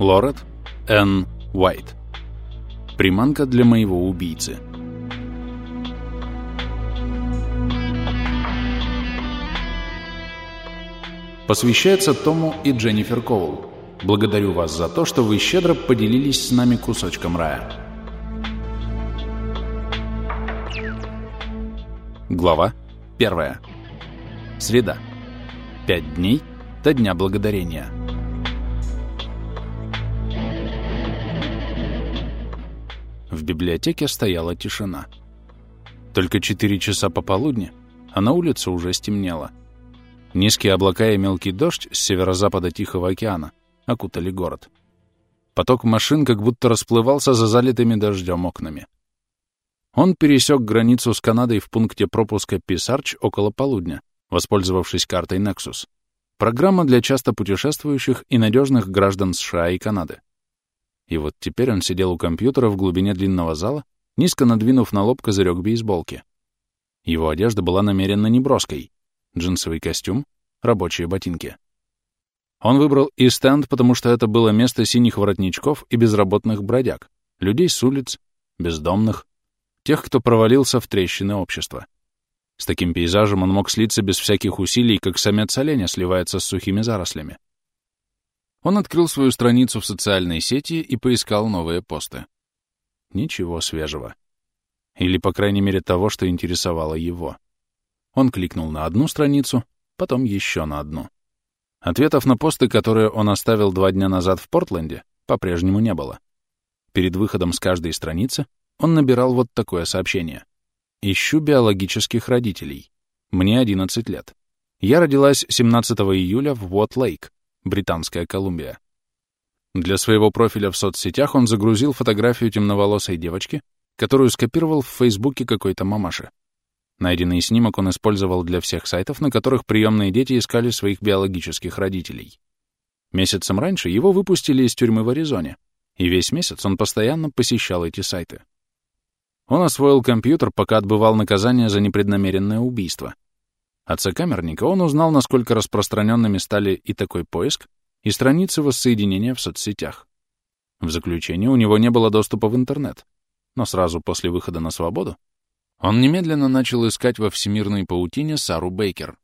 Лорет Н. Уайт. Приманка для моего убийцы. Посвящается Тому и Дженнифер Коул. Благодарю вас за то, что вы щедро поделились с нами кусочком рая. Глава 1. Среда. Пять дней до Дня Благодарения. Библиотеке стояла тишина. Только четыре часа пополудни, а на улице уже стемнело. Низкие облака и мелкий дождь с северо-запада Тихого океана окутали город. Поток машин как будто расплывался за залитыми дождем окнами. Он пересек границу с Канадой в пункте пропуска Писарч около полудня, воспользовавшись картой Nexus. Программа для часто путешествующих и надежных граждан США и Канады. И вот теперь он сидел у компьютера в глубине длинного зала, низко надвинув на лоб козырек бейсболки. Его одежда была намеренно неброской. Джинсовый костюм, рабочие ботинки. Он выбрал и стенд, потому что это было место синих воротничков и безработных бродяг, людей с улиц, бездомных, тех, кто провалился в трещины общества. С таким пейзажем он мог слиться без всяких усилий, как самец оленя сливается с сухими зарослями. Он открыл свою страницу в социальной сети и поискал новые посты. Ничего свежего. Или, по крайней мере, того, что интересовало его. Он кликнул на одну страницу, потом еще на одну. Ответов на посты, которые он оставил два дня назад в Портленде, по-прежнему не было. Перед выходом с каждой страницы он набирал вот такое сообщение. «Ищу биологических родителей. Мне 11 лет. Я родилась 17 июля в Уот-Лейк, Британская Колумбия. Для своего профиля в соцсетях он загрузил фотографию темноволосой девочки, которую скопировал в Фейсбуке какой-то мамаши. Найденный снимок он использовал для всех сайтов, на которых приемные дети искали своих биологических родителей. Месяцем раньше его выпустили из тюрьмы в Аризоне, и весь месяц он постоянно посещал эти сайты. Он освоил компьютер, пока отбывал наказание за непреднамеренное убийство — от сокамерника он узнал, насколько распространенными стали и такой поиск, и страницы воссоединения в соцсетях. В заключение у него не было доступа в интернет, но сразу после выхода на свободу он немедленно начал искать во всемирной паутине Сару Бейкер.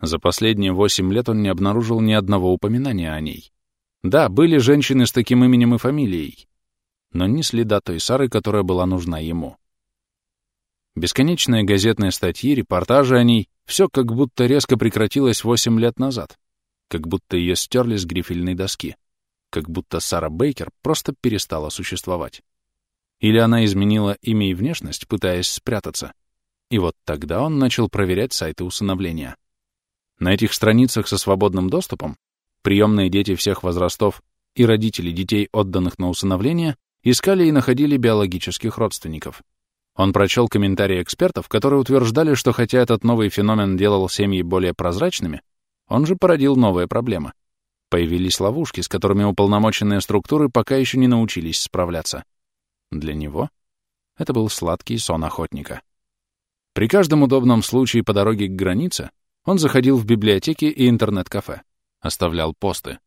За последние восемь лет он не обнаружил ни одного упоминания о ней. Да, были женщины с таким именем и фамилией, но ни следа той Сары, которая была нужна ему. Бесконечные газетные статьи, репортажи о ней — все как будто резко прекратилось восемь лет назад, как будто ее стерли с грифельной доски, как будто Сара Бейкер просто перестала существовать. Или она изменила имя и внешность, пытаясь спрятаться. И вот тогда он начал проверять сайты усыновления. На этих страницах со свободным доступом приемные дети всех возрастов и родители детей, отданных на усыновление, искали и находили биологических родственников — он прочел комментарии экспертов, которые утверждали, что хотя этот новый феномен делал семьи более прозрачными, он же породил новые проблемы. Появились ловушки, с которыми уполномоченные структуры пока еще не научились справляться. Для него это был сладкий сон охотника. При каждом удобном случае по дороге к границе он заходил в библиотеки и интернет-кафе, оставлял посты,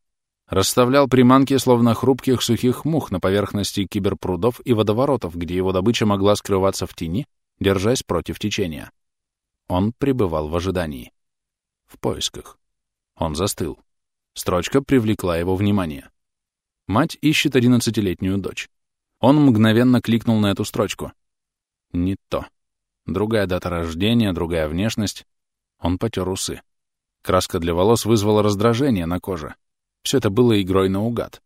Расставлял приманки, словно хрупких сухих мух на поверхности киберпрудов и водоворотов, где его добыча могла скрываться в тени, держась против течения. Он пребывал в ожидании. В поисках. Он застыл. Строчка привлекла его внимание. Мать ищет одиннадцатилетнюю дочь. Он мгновенно кликнул на эту строчку. Не то. Другая дата рождения, другая внешность. Он потер усы. Краска для волос вызвала раздражение на коже. Все это было игрой наугад.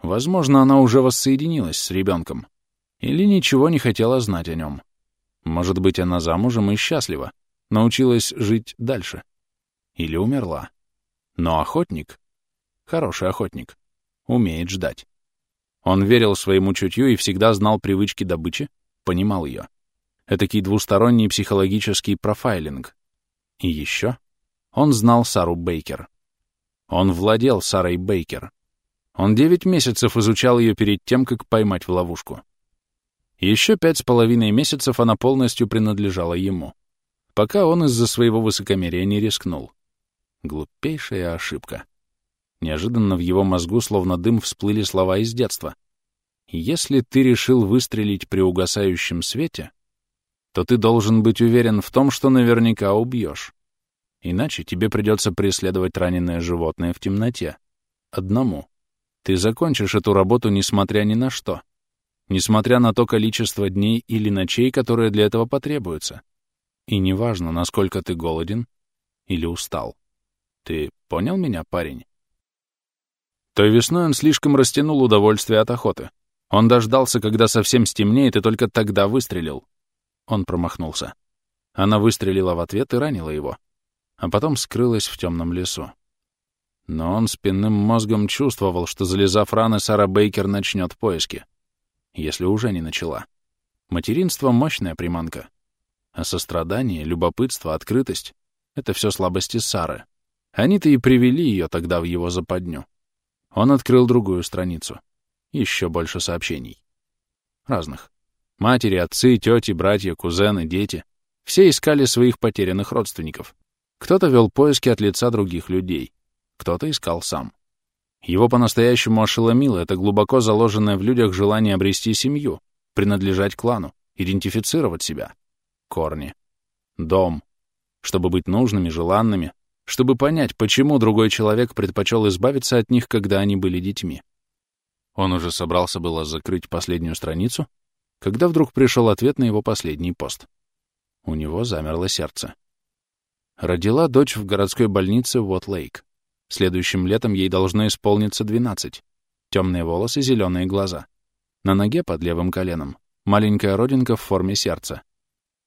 Возможно, она уже воссоединилась с ребенком. Или ничего не хотела знать о нем. Может быть, она замужем и счастлива, научилась жить дальше. Или умерла. Но охотник, хороший охотник, умеет ждать. Он верил своему чутью и всегда знал привычки добычи, понимал ее. Этакий двусторонний психологический профайлинг. И еще он знал Сару Бейкер. Он владел Сарой Бейкер. Он девять месяцев изучал ее перед тем, как поймать в ловушку. Еще пять с половиной месяцев она полностью принадлежала ему, пока он из-за своего высокомерия не рискнул. Глупейшая ошибка. Неожиданно в его мозгу словно дым всплыли слова из детства. «Если ты решил выстрелить при угасающем свете, то ты должен быть уверен в том, что наверняка убьешь. Иначе тебе придется преследовать раненое животное в темноте. Одному. Ты закончишь эту работу несмотря ни на что. Несмотря на то количество дней или ночей, которые для этого потребуются. И неважно, насколько ты голоден или устал. Ты понял меня, парень? Той весной он слишком растянул удовольствие от охоты. Он дождался, когда совсем стемнеет, и только тогда выстрелил. Он промахнулся. Она выстрелила в ответ и ранила его а потом скрылась в темном лесу. Но он спинным мозгом чувствовал, что, залезав раны, Сара Бейкер начнет поиски. Если уже не начала. Материнство — мощная приманка. А сострадание, любопытство, открытость — это все слабости Сары. Они-то и привели ее тогда в его западню. Он открыл другую страницу. Еще больше сообщений. Разных. Матери, отцы, тети, братья, кузены, дети. Все искали своих потерянных родственников. Кто-то вел поиски от лица других людей, кто-то искал сам. Его по-настоящему ошеломило это глубоко заложенное в людях желание обрести семью, принадлежать клану, идентифицировать себя. Корни. Дом. Чтобы быть нужными, желанными, чтобы понять, почему другой человек предпочел избавиться от них, когда они были детьми. Он уже собрался было закрыть последнюю страницу, когда вдруг пришел ответ на его последний пост. У него замерло сердце. Родила дочь в городской больнице Уот-Лейк. Следующим летом ей должно исполниться 12. Темные волосы, зеленые глаза. На ноге под левым коленом маленькая родинка в форме сердца.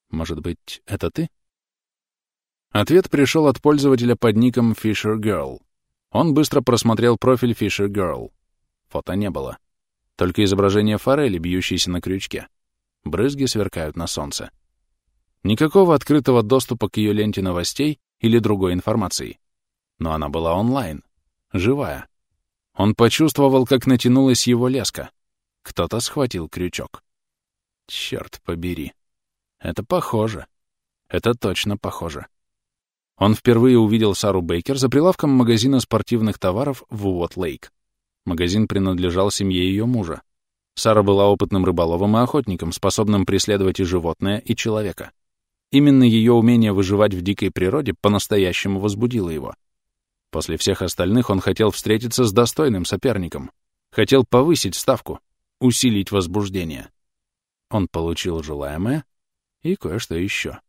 Может быть, это ты? Ответ пришел от пользователя под ником Fisher Girl. Он быстро просмотрел профиль Fisher Girl. Фото не было. Только изображение форели, бьющейся на крючке. Брызги сверкают на солнце. Никакого открытого доступа к ее ленте новостей или другой информации. Но она была онлайн, живая. Он почувствовал, как натянулась его леска. Кто-то схватил крючок. Черт побери. Это похоже. Это точно похоже. Он впервые увидел Сару Бейкер за прилавком магазина спортивных товаров в Уот-Лейк. Магазин принадлежал семье ее мужа. Сара была опытным рыболовом и охотником, способным преследовать и животное, и человека. Именно ее умение выживать в дикой природе по-настоящему возбудило его. После всех остальных он хотел встретиться с достойным соперником, хотел повысить ставку, усилить возбуждение. Он получил желаемое и кое-что еще.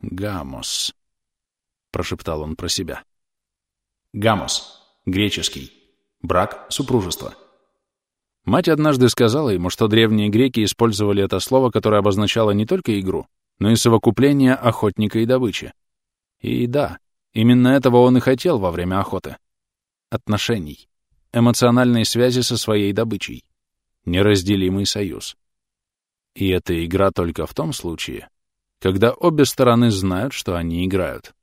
«Гамос», — прошептал он про себя. «Гамос, греческий, брак, супружество». Мать однажды сказала ему, что древние греки использовали это слово, которое обозначало не только игру, но и совокупление охотника и добычи. И да, именно этого он и хотел во время охоты. Отношений, эмоциональной связи со своей добычей, неразделимый союз. И эта игра только в том случае, когда обе стороны знают, что они играют.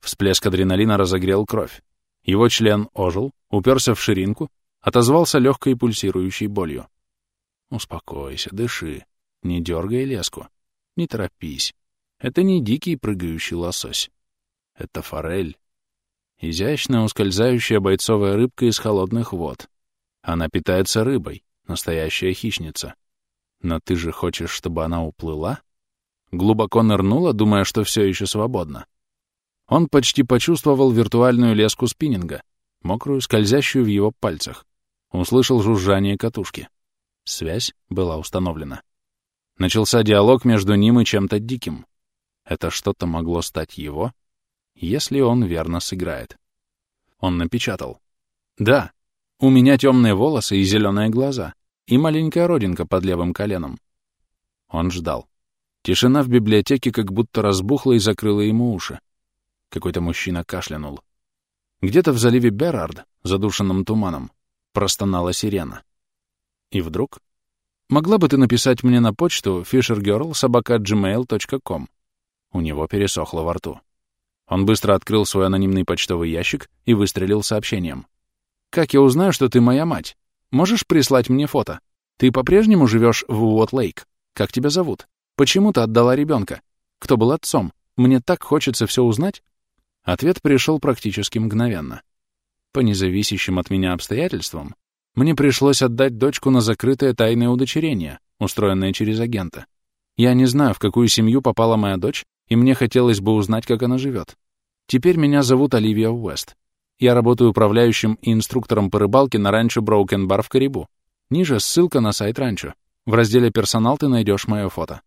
Всплеск адреналина разогрел кровь. Его член ожил, уперся в ширинку, отозвался легкой пульсирующей болью. Успокойся, дыши, не дергай леску. Не торопись. Это не дикий прыгающий лосось. Это форель. Изящная ускользающая бойцовая рыбка из холодных вод. Она питается рыбой, настоящая хищница. Но ты же хочешь, чтобы она уплыла? Глубоко нырнула, думая, что все еще свободно. Он почти почувствовал виртуальную леску спиннинга, мокрую, скользящую в его пальцах. Услышал жужжание катушки. Связь была установлена. Начался диалог между ним и чем-то диким. Это что-то могло стать его, если он верно сыграет. Он напечатал. «Да, у меня темные волосы и зеленые глаза, и маленькая родинка под левым коленом». Он ждал. Тишина в библиотеке как будто разбухла и закрыла ему уши. Какой-то мужчина кашлянул. Где-то в заливе Берард, задушенным туманом, простонала сирена. И вдруг Могла бы ты написать мне на почту fishergirl.gmail.com?» У него пересохло во рту. Он быстро открыл свой анонимный почтовый ящик и выстрелил сообщением. «Как я узнаю, что ты моя мать? Можешь прислать мне фото? Ты по-прежнему живешь в Уот-Лейк? Как тебя зовут? Почему ты отдала ребенка? Кто был отцом? Мне так хочется все узнать?» Ответ пришел практически мгновенно. По независящим от меня обстоятельствам, мне пришлось отдать дочку на закрытое тайное удочерение, устроенное через агента. Я не знаю, в какую семью попала моя дочь, и мне хотелось бы узнать, как она живет. Теперь меня зовут Оливия Уэст. Я работаю управляющим и инструктором по рыбалке на ранчо Броукен Бар в Карибу. Ниже ссылка на сайт ранчо. В разделе «Персонал» ты найдешь мое фото.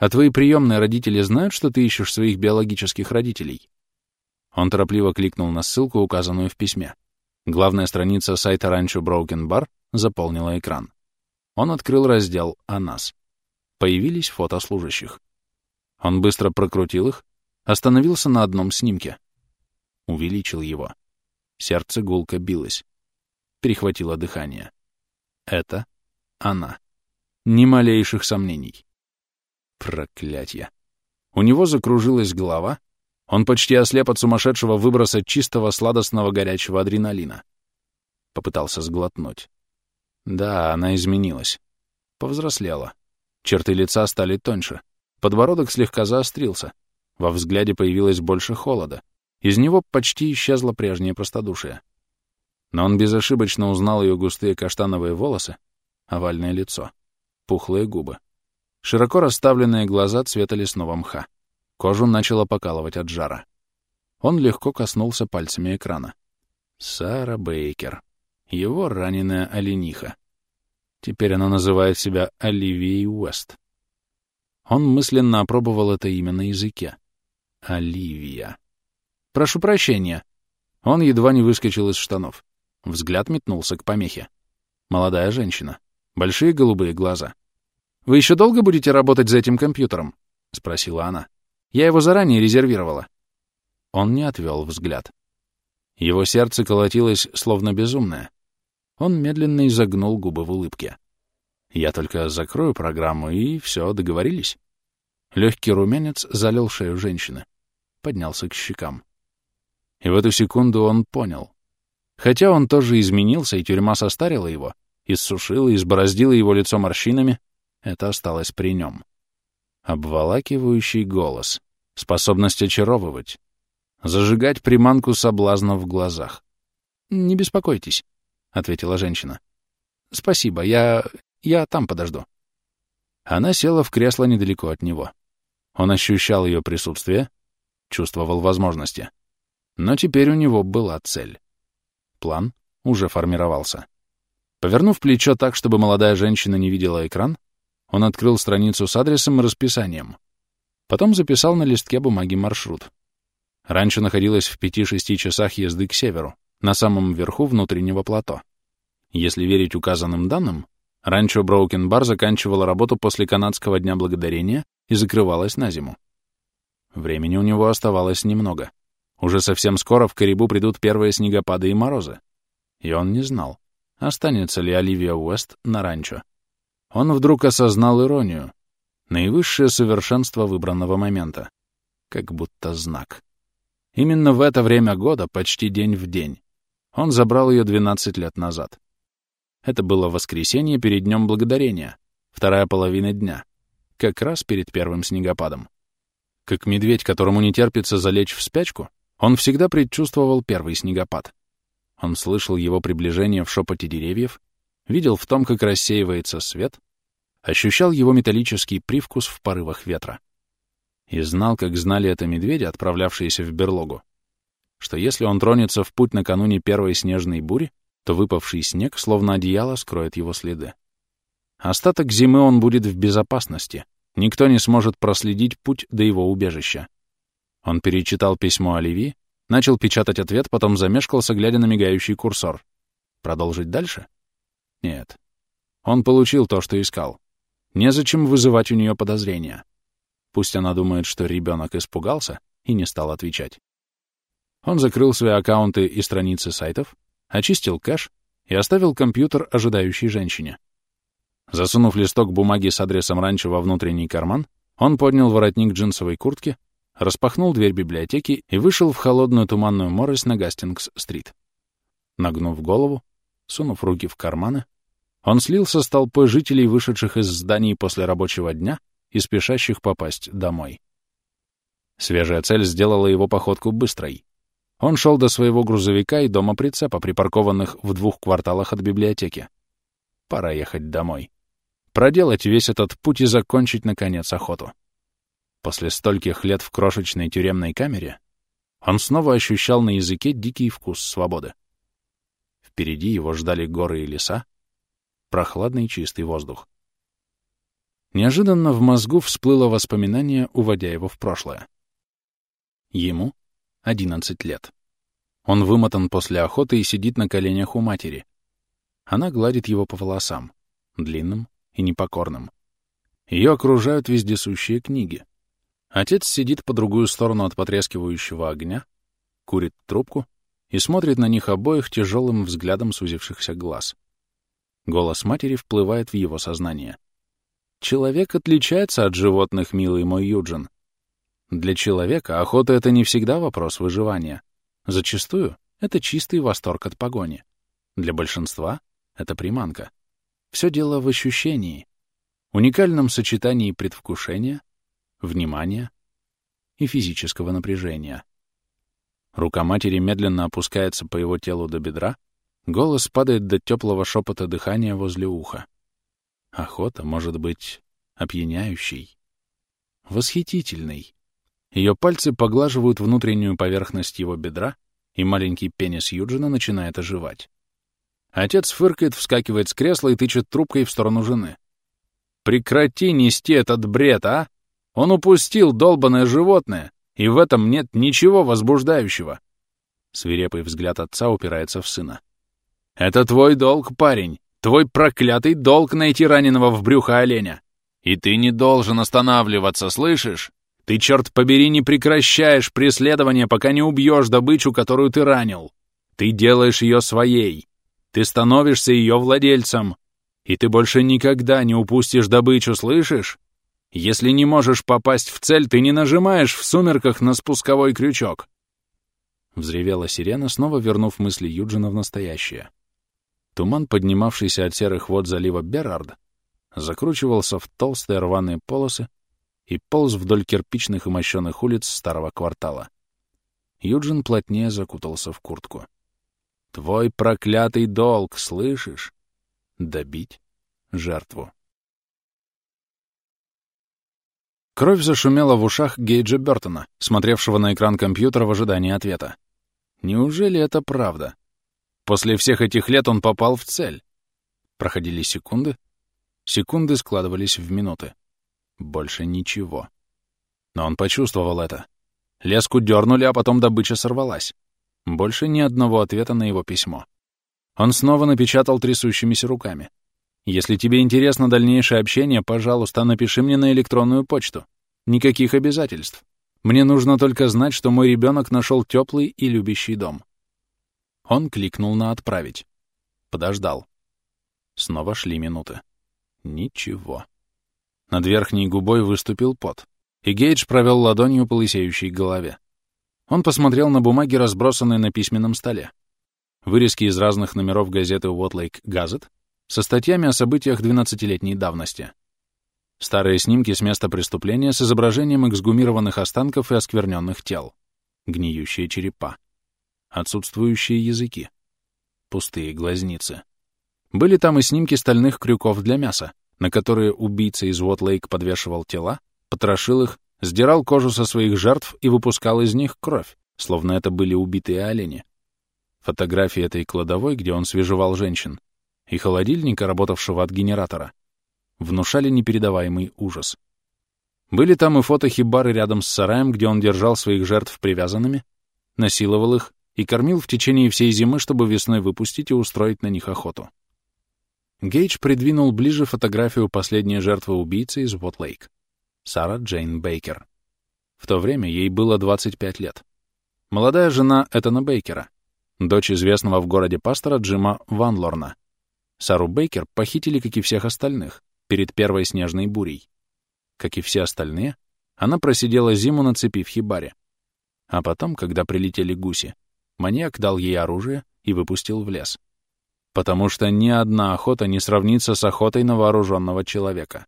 А твои приемные родители знают, что ты ищешь своих биологических родителей?» Он торопливо кликнул на ссылку, указанную в письме. Главная страница сайта ранчо Броукен Бар заполнила экран. Он открыл раздел «О нас». Появились фото служащих. Он быстро прокрутил их, остановился на одном снимке. Увеличил его. Сердце гулко билось. Перехватило дыхание. Это она. Ни малейших сомнений. Проклятье. У него закружилась голова. Он почти ослеп от сумасшедшего выброса чистого сладостного горячего адреналина. Попытался сглотнуть. Да, она изменилась. Повзрослела. Черты лица стали тоньше. Подбородок слегка заострился. Во взгляде появилось больше холода. Из него почти исчезло прежнее простодушие. Но он безошибочно узнал ее густые каштановые волосы, овальное лицо, пухлые губы, широко расставленные глаза цвета лесного мха. Кожу начало покалывать от жара. Он легко коснулся пальцами экрана. Сара Бейкер. Его раненая олениха. Теперь она называет себя Оливией Уэст. Он мысленно опробовал это имя на языке. Оливия. «Прошу прощения». Он едва не выскочил из штанов. Взгляд метнулся к помехе. Молодая женщина. Большие голубые глаза. «Вы еще долго будете работать за этим компьютером?» — спросила она. «Я его заранее резервировала». Он не отвел взгляд. Его сердце колотилось, словно безумное. Он медленно изогнул губы в улыбке. «Я только закрою программу, и все, договорились?» Легкий румянец залил шею женщины. Поднялся к щекам. И в эту секунду он понял. Хотя он тоже изменился, и тюрьма состарила его, иссушила избороздила его лицо морщинами, это осталось при нем. Обволакивающий голос, способность очаровывать, зажигать приманку соблазна в глазах. «Не беспокойтесь», — ответила женщина. «Спасибо, я... я там подожду». Она села в кресло недалеко от него. Он ощущал ее присутствие, чувствовал возможности. Но теперь у него была цель. План уже формировался. Повернув плечо так, чтобы молодая женщина не видела экран, он открыл страницу с адресом и расписанием. Потом записал на листке бумаги маршрут. Раньше находилось в 5-6 часах езды к северу, на самом верху внутреннего плато. Если верить указанным данным, ранчо Броукен Бар заканчивала работу после канадского Дня Благодарения и закрывалась на зиму. Времени у него оставалось немного. Уже совсем скоро в Карибу придут первые снегопады и морозы. И он не знал, останется ли Оливия Уэст на ранчо. Он вдруг осознал иронию, наивысшее совершенство выбранного момента, как будто знак. Именно в это время года, почти день в день, он забрал ее 12 лет назад. Это было воскресенье перед Днем Благодарения, вторая половина дня, как раз перед первым снегопадом. Как медведь, которому не терпится залечь в спячку, он всегда предчувствовал первый снегопад. Он слышал его приближение в шепоте деревьев, видел в том, как рассеивается свет, ощущал его металлический привкус в порывах ветра. И знал, как знали это медведи, отправлявшиеся в берлогу, что если он тронется в путь накануне первой снежной бури, то выпавший снег, словно одеяло, скроет его следы. Остаток зимы он будет в безопасности, никто не сможет проследить путь до его убежища. Он перечитал письмо Оливии, начал печатать ответ, потом замешкался, глядя на мигающий курсор. Продолжить дальше? Нет. Он получил то, что искал. Незачем вызывать у нее подозрения. Пусть она думает, что ребенок испугался и не стал отвечать. Он закрыл свои аккаунты и страницы сайтов, очистил кэш и оставил компьютер ожидающей женщине. Засунув листок бумаги с адресом ранчо во внутренний карман, он поднял воротник джинсовой куртки, распахнул дверь библиотеки и вышел в холодную туманную морось на Гастингс-стрит. Нагнув голову, сунув руки в карманы, он слился с толпой жителей, вышедших из зданий после рабочего дня и спешащих попасть домой. Свежая цель сделала его походку быстрой. Он шел до своего грузовика и дома прицепа, припаркованных в двух кварталах от библиотеки. Пора ехать домой. Проделать весь этот путь и закончить, наконец, охоту. После стольких лет в крошечной тюремной камере он снова ощущал на языке дикий вкус свободы. Впереди его ждали горы и леса, прохладный чистый воздух. Неожиданно в мозгу всплыло воспоминание, уводя его в прошлое. Ему 11 лет. Он вымотан после охоты и сидит на коленях у матери. Она гладит его по волосам, длинным и непокорным. Ее окружают вездесущие книги. Отец сидит по другую сторону от потрескивающего огня, курит трубку и смотрит на них обоих тяжелым взглядом сузившихся глаз. Голос матери вплывает в его сознание. «Человек отличается от животных, милый мой Юджин. Для человека охота — это не всегда вопрос выживания. Зачастую это чистый восторг от погони. Для большинства — это приманка. Все дело в ощущении, уникальном сочетании предвкушения, внимания и физического напряжения. Рука матери медленно опускается по его телу до бедра, голос падает до теплого шепота дыхания возле уха. Охота может быть опьяняющей, восхитительной. Ее пальцы поглаживают внутреннюю поверхность его бедра, и маленький пенис Юджина начинает оживать. Отец фыркает, вскакивает с кресла и тычет трубкой в сторону жены. «Прекрати нести этот бред, а! Он упустил долбанное животное, и в этом нет ничего возбуждающего!» Свирепый взгляд отца упирается в сына. «Это твой долг, парень, твой проклятый долг найти раненого в брюхо оленя. И ты не должен останавливаться, слышишь? Ты, черт побери, не прекращаешь преследование, пока не убьешь добычу, которую ты ранил. Ты делаешь ее своей. Ты становишься ее владельцем. И ты больше никогда не упустишь добычу, слышишь? Если не можешь попасть в цель, ты не нажимаешь в сумерках на спусковой крючок. Взревела сирена, снова вернув мысли Юджина в настоящее. Туман, поднимавшийся от серых вод залива Берард, закручивался в толстые рваные полосы, и полз вдоль кирпичных и мощенных улиц старого квартала. Юджин плотнее закутался в куртку. «Твой проклятый долг, слышишь? Добить жертву». Кровь зашумела в ушах Гейджа Бертона, смотревшего на экран компьютера в ожидании ответа. Неужели это правда? После всех этих лет он попал в цель. Проходили секунды. Секунды складывались в минуты. Больше ничего. Но он почувствовал это. Леску дернули, а потом добыча сорвалась. Больше ни одного ответа на его письмо. Он снова напечатал трясущимися руками. «Если тебе интересно дальнейшее общение, пожалуйста, напиши мне на электронную почту. Никаких обязательств. Мне нужно только знать, что мой ребенок нашел теплый и любящий дом». Он кликнул на «Отправить». Подождал. Снова шли минуты. Ничего. Над верхней губой выступил пот, и Гейдж провел ладонью по лысеющей голове. Он посмотрел на бумаги, разбросанные на письменном столе. Вырезки из разных номеров газеты Lake Gazette со статьями о событиях 12-летней давности. Старые снимки с места преступления с изображением эксгумированных останков и оскверненных тел. Гниющие черепа. Отсутствующие языки. Пустые глазницы. Были там и снимки стальных крюков для мяса, на которые убийца из Уотлейк подвешивал тела, потрошил их, сдирал кожу со своих жертв и выпускал из них кровь, словно это были убитые олени. Фотографии этой кладовой, где он свежевал женщин, и холодильника, работавшего от генератора, внушали непередаваемый ужас. Были там и фото хибары рядом с сараем, где он держал своих жертв привязанными, насиловал их и кормил в течение всей зимы, чтобы весной выпустить и устроить на них охоту. Гейдж придвинул ближе фотографию последней жертвы убийцы из Уотлейк. Сара Джейн Бейкер. В то время ей было 25 лет. Молодая жена Этана Бейкера, дочь известного в городе пастора Джима Ванлорна. Сару Бейкер похитили, как и всех остальных, перед первой снежной бурей. Как и все остальные, она просидела зиму на цепи в хибаре. А потом, когда прилетели гуси, маньяк дал ей оружие и выпустил в лес потому что ни одна охота не сравнится с охотой на вооруженного человека.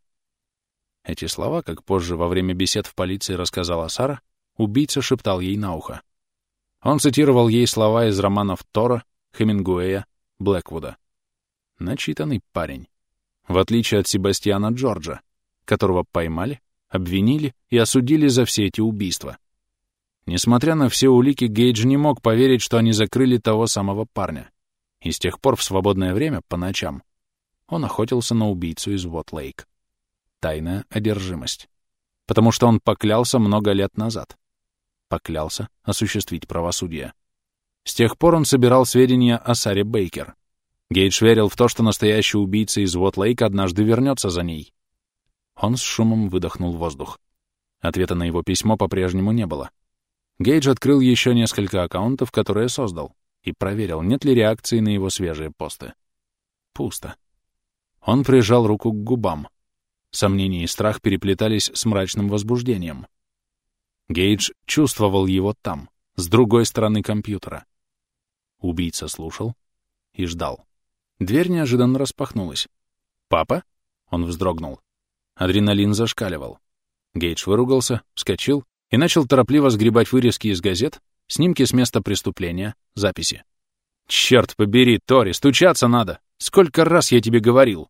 Эти слова, как позже во время бесед в полиции рассказала Сара, убийца шептал ей на ухо. Он цитировал ей слова из романов Тора, Хемингуэя, Блэквуда. Начитанный парень. В отличие от Себастьяна Джорджа, которого поймали, обвинили и осудили за все эти убийства. Несмотря на все улики, Гейдж не мог поверить, что они закрыли того самого парня. И с тех пор в свободное время, по ночам, он охотился на убийцу из Вот-Лейк. Тайная одержимость. Потому что он поклялся много лет назад. Поклялся осуществить правосудие. С тех пор он собирал сведения о Саре Бейкер. Гейдж верил в то, что настоящий убийца из Вот-Лейк однажды вернется за ней. Он с шумом выдохнул воздух. Ответа на его письмо по-прежнему не было. Гейдж открыл еще несколько аккаунтов, которые создал, и проверил, нет ли реакции на его свежие посты. Пусто. Он прижал руку к губам. Сомнения и страх переплетались с мрачным возбуждением. Гейдж чувствовал его там, с другой стороны компьютера. Убийца слушал и ждал. Дверь неожиданно распахнулась. «Папа?» — он вздрогнул. Адреналин зашкаливал. Гейдж выругался, вскочил и начал торопливо сгребать вырезки из газет, снимки с места преступления, записи. «Черт побери, Тори, стучаться надо! Сколько раз я тебе говорил!»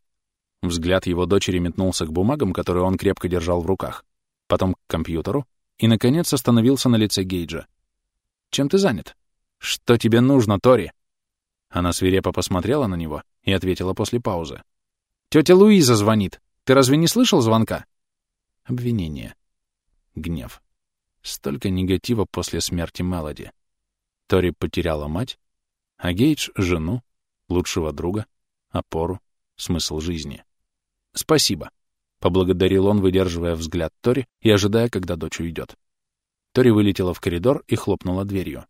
Взгляд его дочери метнулся к бумагам, которые он крепко держал в руках, потом к компьютеру и, наконец, остановился на лице Гейджа. «Чем ты занят? Что тебе нужно, Тори?» Она свирепо посмотрела на него и ответила после паузы. «Тетя Луиза звонит. Ты разве не слышал звонка?» Обвинение. Гнев. Столько негатива после смерти Мелоди. Тори потеряла мать, а Гейдж — жену, лучшего друга, опору, смысл жизни. «Спасибо», — поблагодарил он, выдерживая взгляд Тори и ожидая, когда дочь уйдет. Тори вылетела в коридор и хлопнула дверью.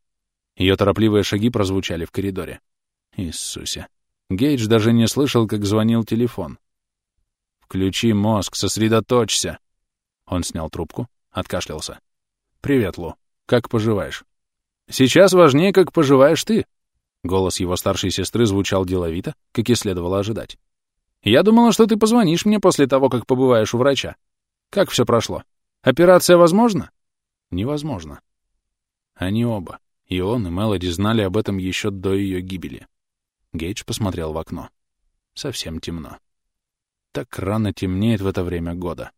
Ее торопливые шаги прозвучали в коридоре. Иисусе. Гейдж даже не слышал, как звонил телефон. «Включи мозг, сосредоточься!» Он снял трубку, откашлялся. «Привет, Лу. Как поживаешь?» «Сейчас важнее, как поживаешь ты!» Голос его старшей сестры звучал деловито, как и следовало ожидать. «Я думала, что ты позвонишь мне после того, как побываешь у врача. Как все прошло? Операция возможна?» «Невозможно». Они оба, и он, и Мелоди, знали об этом еще до ее гибели. Гейдж посмотрел в окно. Совсем темно. Так рано темнеет в это время года.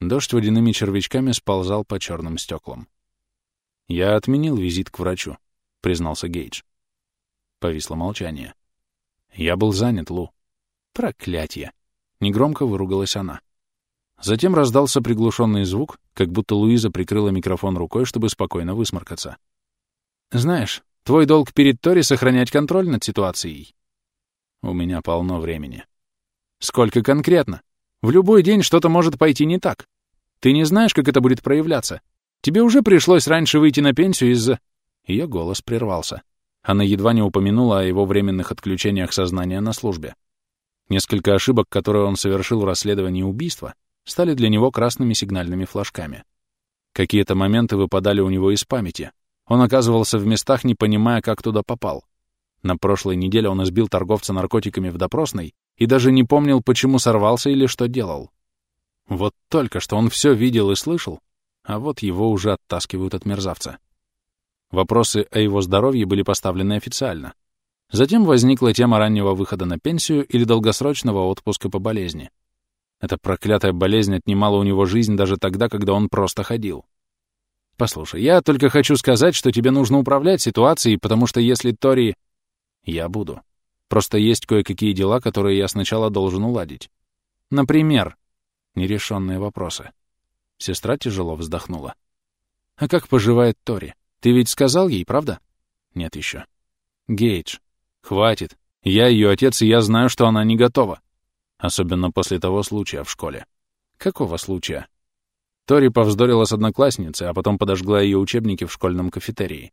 Дождь водяными червячками сползал по черным стеклам. «Я отменил визит к врачу», — признался Гейдж. Повисло молчание. «Я был занят, Лу». «Проклятье!» — негромко выругалась она. Затем раздался приглушенный звук, как будто Луиза прикрыла микрофон рукой, чтобы спокойно высморкаться. «Знаешь, твой долг перед Тори — сохранять контроль над ситуацией». «У меня полно времени». «Сколько конкретно?» В любой день что-то может пойти не так. Ты не знаешь, как это будет проявляться. Тебе уже пришлось раньше выйти на пенсию из-за...» Ее голос прервался. Она едва не упомянула о его временных отключениях сознания на службе. Несколько ошибок, которые он совершил в расследовании убийства, стали для него красными сигнальными флажками. Какие-то моменты выпадали у него из памяти. Он оказывался в местах, не понимая, как туда попал. На прошлой неделе он избил торговца наркотиками в допросной и даже не помнил, почему сорвался или что делал. Вот только что он все видел и слышал, а вот его уже оттаскивают от мерзавца. Вопросы о его здоровье были поставлены официально. Затем возникла тема раннего выхода на пенсию или долгосрочного отпуска по болезни. Эта проклятая болезнь отнимала у него жизнь даже тогда, когда он просто ходил. «Послушай, я только хочу сказать, что тебе нужно управлять ситуацией, потому что если Тори...» «Я буду», Просто есть кое-какие дела, которые я сначала должен уладить. Например, нерешенные вопросы. Сестра тяжело вздохнула. «А как поживает Тори? Ты ведь сказал ей, правда?» «Нет еще». «Гейдж, хватит. Я ее отец, и я знаю, что она не готова. Особенно после того случая в школе». «Какого случая?» Тори повздорила с одноклассницей, а потом подожгла ее учебники в школьном кафетерии.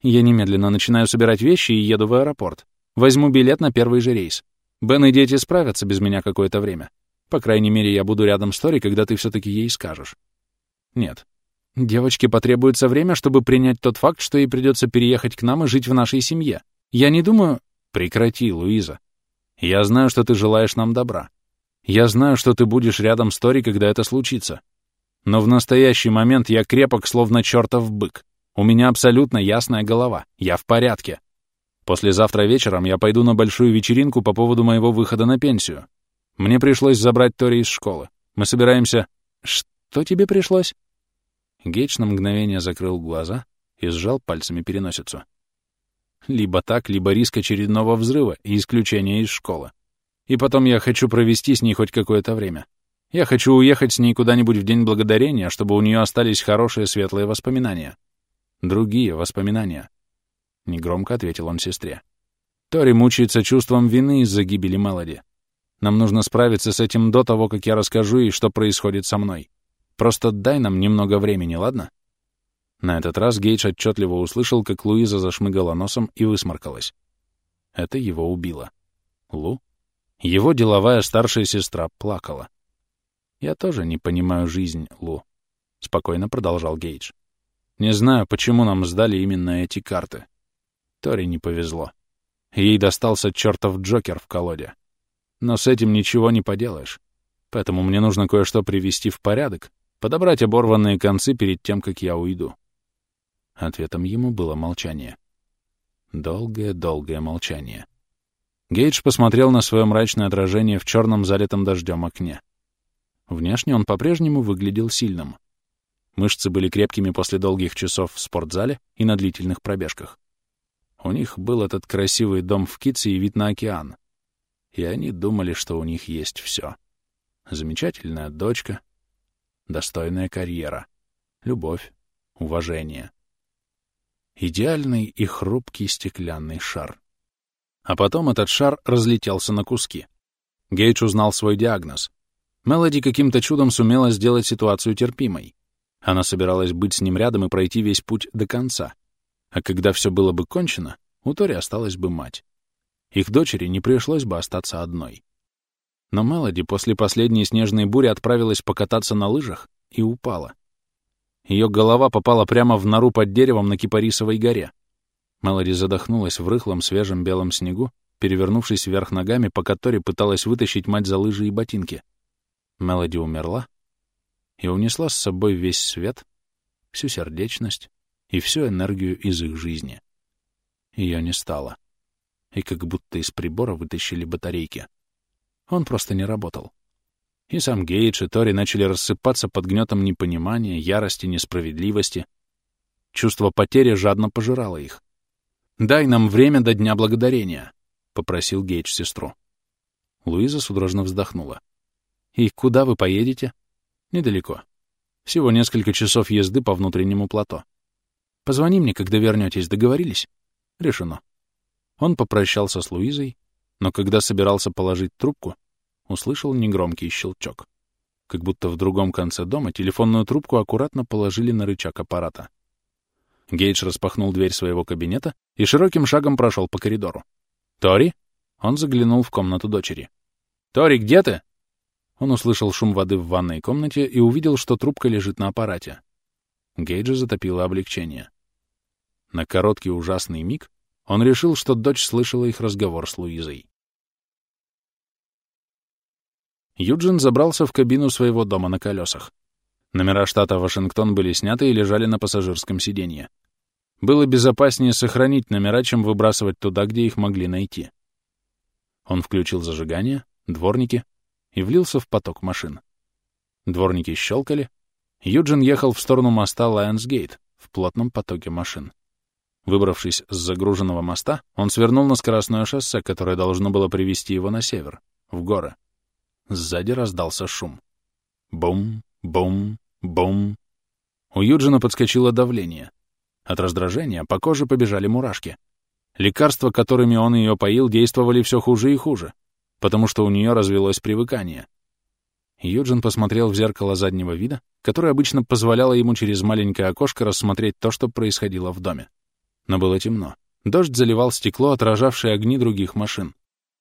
«Я немедленно начинаю собирать вещи и еду в аэропорт. Возьму билет на первый же рейс. Бен и дети справятся без меня какое-то время. По крайней мере, я буду рядом с Тори, когда ты все-таки ей скажешь. Нет. Девочке потребуется время, чтобы принять тот факт, что ей придется переехать к нам и жить в нашей семье. Я не думаю... Прекрати, Луиза. Я знаю, что ты желаешь нам добра. Я знаю, что ты будешь рядом с Тори, когда это случится. Но в настоящий момент я крепок, словно чертов бык. У меня абсолютно ясная голова. Я в порядке. Послезавтра вечером я пойду на большую вечеринку по поводу моего выхода на пенсию. Мне пришлось забрать Тори из школы. Мы собираемся... Что тебе пришлось? Гейдж на мгновение закрыл глаза и сжал пальцами переносицу. Либо так, либо риск очередного взрыва и исключения из школы. И потом я хочу провести с ней хоть какое-то время. Я хочу уехать с ней куда-нибудь в День Благодарения, чтобы у нее остались хорошие светлые воспоминания. Другие воспоминания. Негромко ответил он сестре. Тори мучается чувством вины из-за гибели Мелоди. Нам нужно справиться с этим до того, как я расскажу ей, что происходит со мной. Просто дай нам немного времени, ладно? На этот раз Гейдж отчетливо услышал, как Луиза зашмыгала носом и высморкалась. Это его убило. Лу? Его деловая старшая сестра плакала. «Я тоже не понимаю жизнь, Лу», — спокойно продолжал Гейдж. «Не знаю, почему нам сдали именно эти карты. Тори не повезло. Ей достался чертов Джокер в колоде. Но с этим ничего не поделаешь. Поэтому мне нужно кое-что привести в порядок, подобрать оборванные концы перед тем, как я уйду». Ответом ему было молчание. Долгое-долгое молчание. Гейдж посмотрел на свое мрачное отражение в черном залитом дождем окне. Внешне он по-прежнему выглядел сильным. Мышцы были крепкими после долгих часов в спортзале и на длительных пробежках. У них был этот красивый дом в Китсе и вид на океан. И они думали, что у них есть все. Замечательная дочка, достойная карьера, любовь, уважение. Идеальный и хрупкий стеклянный шар. А потом этот шар разлетелся на куски. Гейдж узнал свой диагноз Мелоди каким-то чудом сумела сделать ситуацию терпимой. Она собиралась быть с ним рядом и пройти весь путь до конца. А когда все было бы кончено, у Тори осталась бы мать. Их дочери не пришлось бы остаться одной. Но Мелоди после последней снежной бури отправилась покататься на лыжах и упала. Ее голова попала прямо в нору под деревом на Кипарисовой горе. Мелоди задохнулась в рыхлом свежем белом снегу, перевернувшись вверх ногами, по которой пыталась вытащить мать за лыжи и ботинки. Мелоди умерла и унесла с собой весь свет, всю сердечность и всю энергию из их жизни. Ее не стало. И как будто из прибора вытащили батарейки. Он просто не работал. И сам Гейдж и Тори начали рассыпаться под гнетом непонимания, ярости, несправедливости. Чувство потери жадно пожирало их. «Дай нам время до Дня Благодарения», — попросил Гейдж сестру. Луиза судорожно вздохнула. «И куда вы поедете?» «Недалеко. Всего несколько часов езды по внутреннему плато. Позвони мне, когда вернетесь, договорились?» «Решено». Он попрощался с Луизой, но когда собирался положить трубку, услышал негромкий щелчок. Как будто в другом конце дома телефонную трубку аккуратно положили на рычаг аппарата. Гейдж распахнул дверь своего кабинета и широким шагом прошел по коридору. «Тори?» Он заглянул в комнату дочери. «Тори, где ты?» Он услышал шум воды в ванной комнате и увидел, что трубка лежит на аппарате. Гейджа затопило облегчение. На короткий ужасный миг он решил, что дочь слышала их разговор с Луизой. Юджин забрался в кабину своего дома на колесах. Номера штата Вашингтон были сняты и лежали на пассажирском сиденье. Было безопаснее сохранить номера, чем выбрасывать туда, где их могли найти. Он включил зажигание, дворники, и влился в поток машин. Дворники щелкали. Юджин ехал в сторону моста Лайонсгейт в плотном потоке машин. Выбравшись с загруженного моста, он свернул на скоростное шоссе, которое должно было привести его на север, в горы. Сзади раздался шум. Бум, бум, бум. У Юджина подскочило давление. От раздражения по коже побежали мурашки. Лекарства, которыми он ее поил, действовали все хуже и хуже потому что у нее развелось привыкание. Юджин посмотрел в зеркало заднего вида, которое обычно позволяло ему через маленькое окошко рассмотреть то, что происходило в доме. Но было темно. Дождь заливал стекло, отражавшее огни других машин.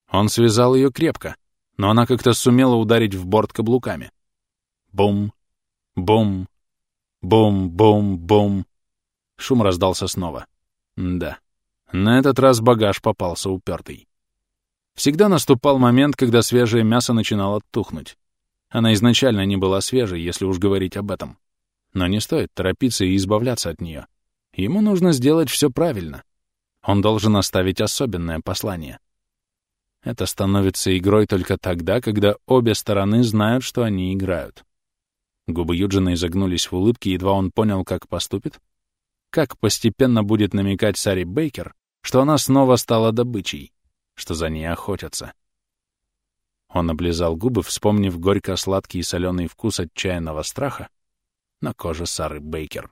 Он связал ее крепко, но она как-то сумела ударить в борт каблуками. Бум, бум, бум, бум, бум. Шум раздался снова. Да, на этот раз багаж попался упертый. Всегда наступал момент, когда свежее мясо начинало тухнуть. Она изначально не была свежей, если уж говорить об этом. Но не стоит торопиться и избавляться от нее. Ему нужно сделать все правильно. Он должен оставить особенное послание. Это становится игрой только тогда, когда обе стороны знают, что они играют. Губы Юджина изогнулись в улыбке, едва он понял, как поступит, как постепенно будет намекать Сари Бейкер, что она снова стала добычей, что за ней охотятся. Он облизал губы, вспомнив горько-сладкий и соленый вкус отчаянного страха на коже Сары Бейкер.